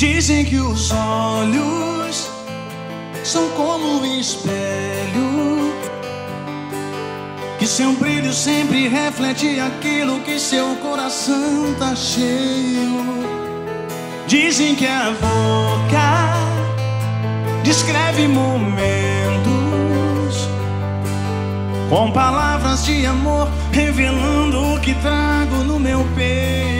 Dizem que os olhos são como um espelho, que seu brilho sempre reflete aquilo que seu coração tá cheio. Dizem que a boca descreve momentos com palavras de amor, revelando o que trago no meu peito.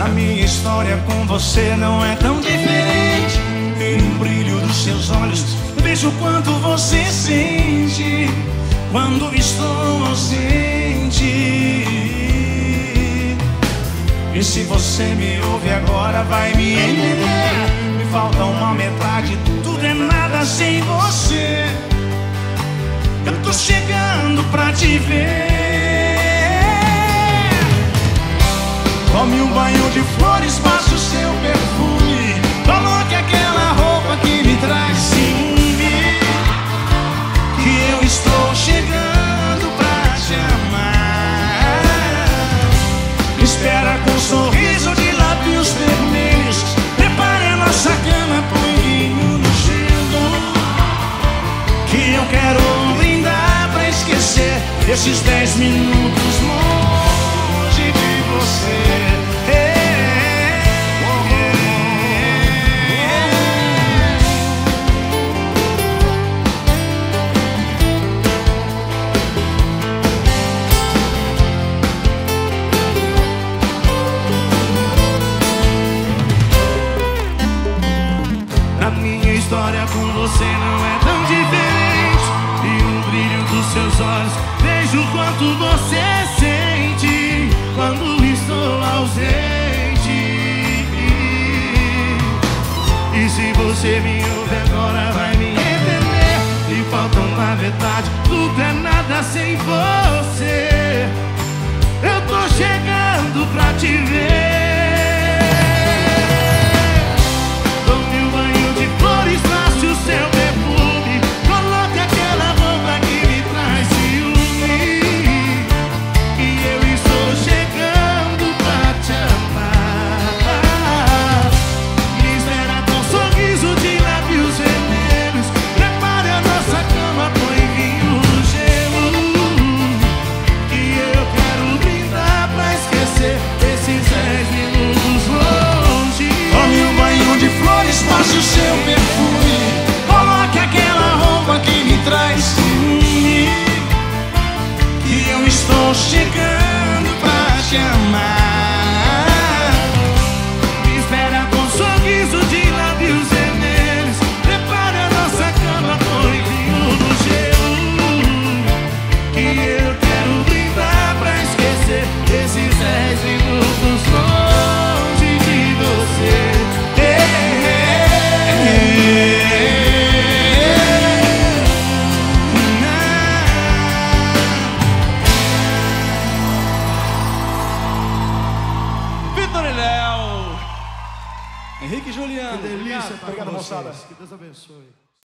Na minha história com você não é tão diferente. E no brilho dos seus olhos vejo quanto você sente quando estou ausente. E se você me ouve agora, vai me entender. Me falta uma metade, tudo é nada sem você. Eu tô chegando pra te ver. Tome um banho de flores, passe o seu perfume. Coloque aquela roupa que me traz ciúme. Que eu estou chegando pra te amar. Espera com um sorriso de lábios vermelhos. Prepare a nossa cama, põe vinho no gelo. Que eu quero brindar pra esquecer esses dez minutos história com você não é tão diferente. E no brilho dos seus olhos vejo quanto você sente quando estou ausente. E se você me ouve agora, vai me entender. E falta uma metade, tudo é nada sem você. Eu tô chegando pra te ver. De flores, passe o seu Henrique e Juliano. Delícia, obrigado, moçada. Que Deus abençoe.